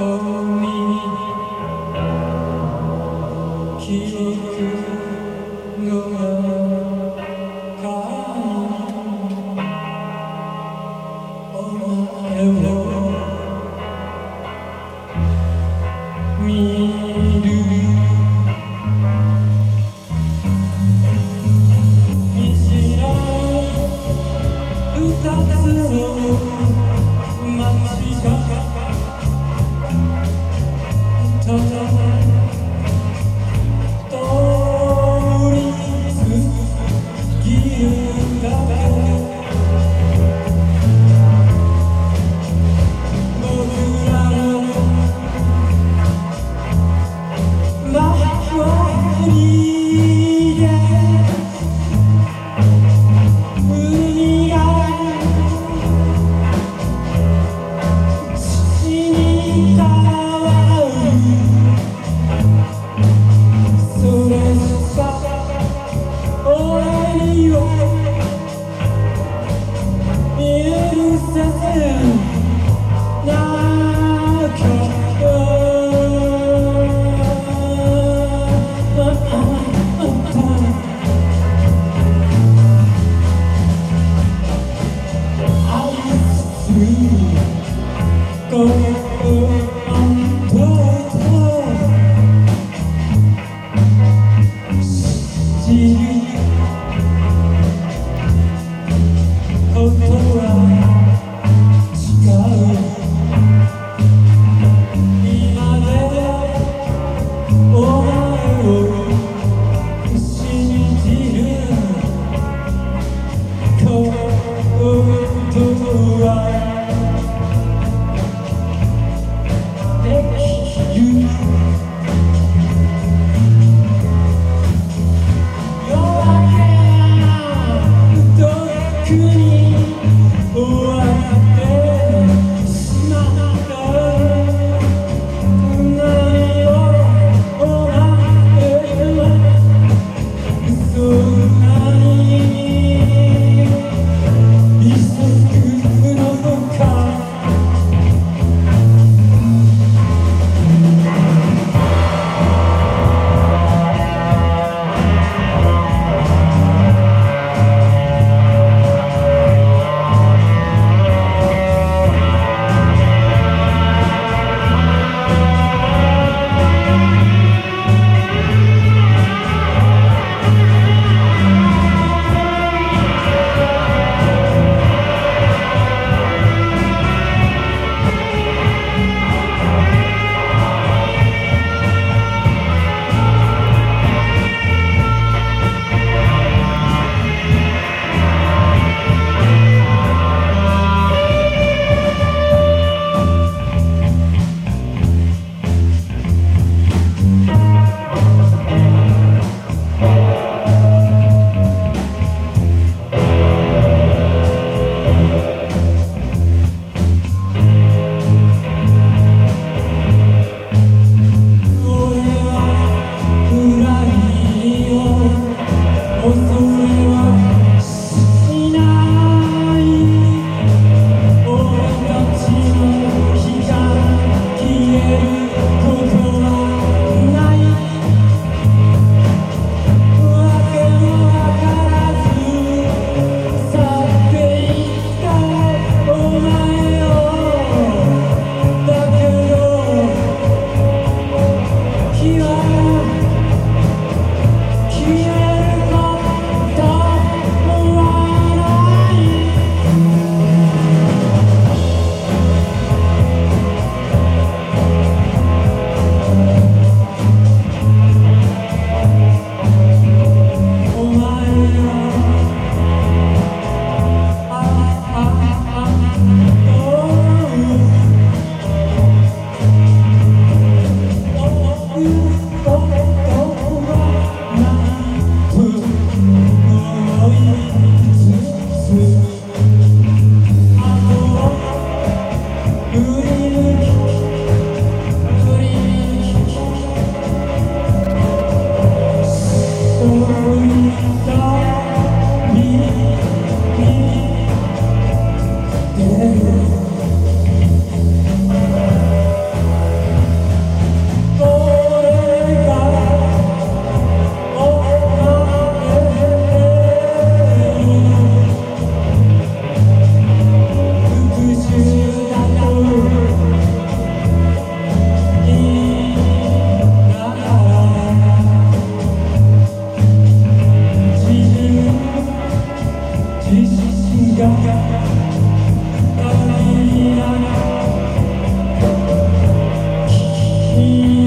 for me. Keep Oh. could Don't be you.